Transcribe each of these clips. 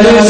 علیہ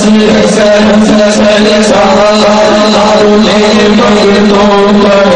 سر سر سر سارے مگر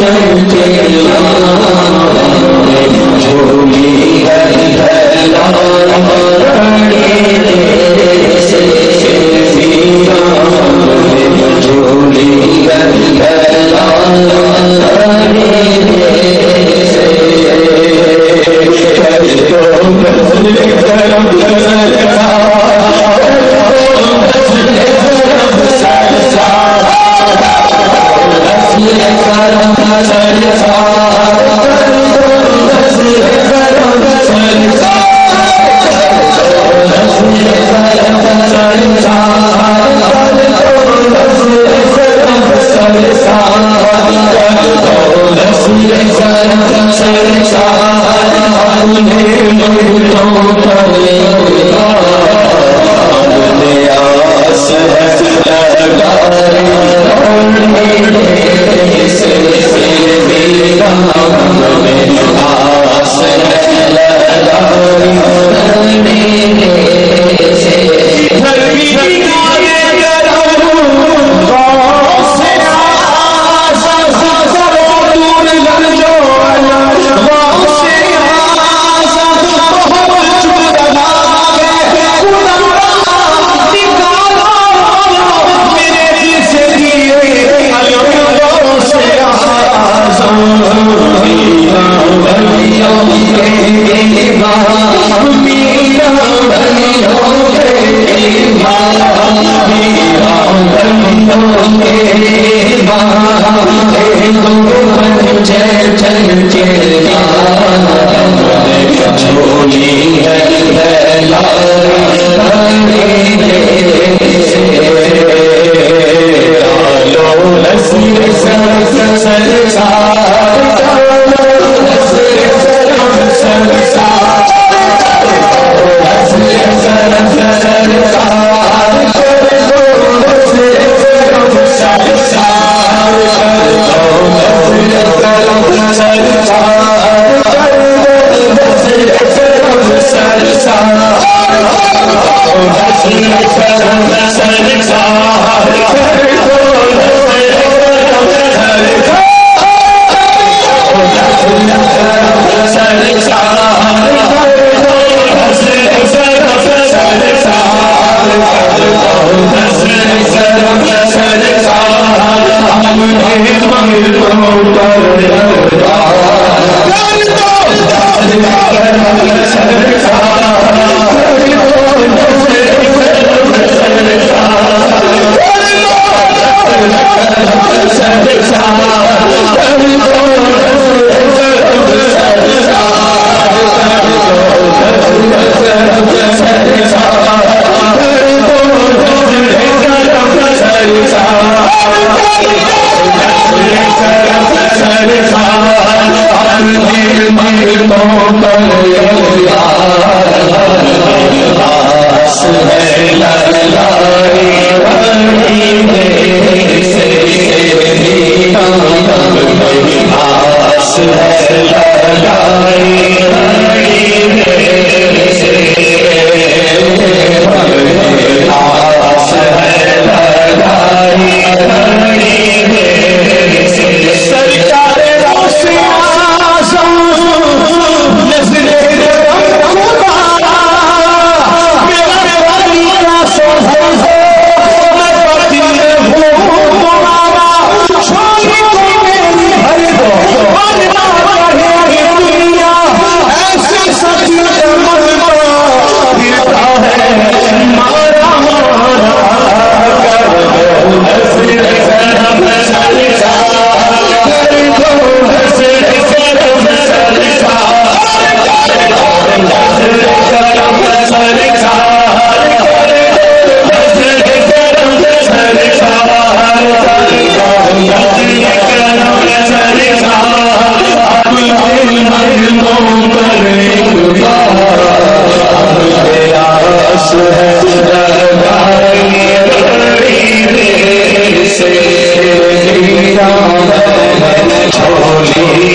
سارا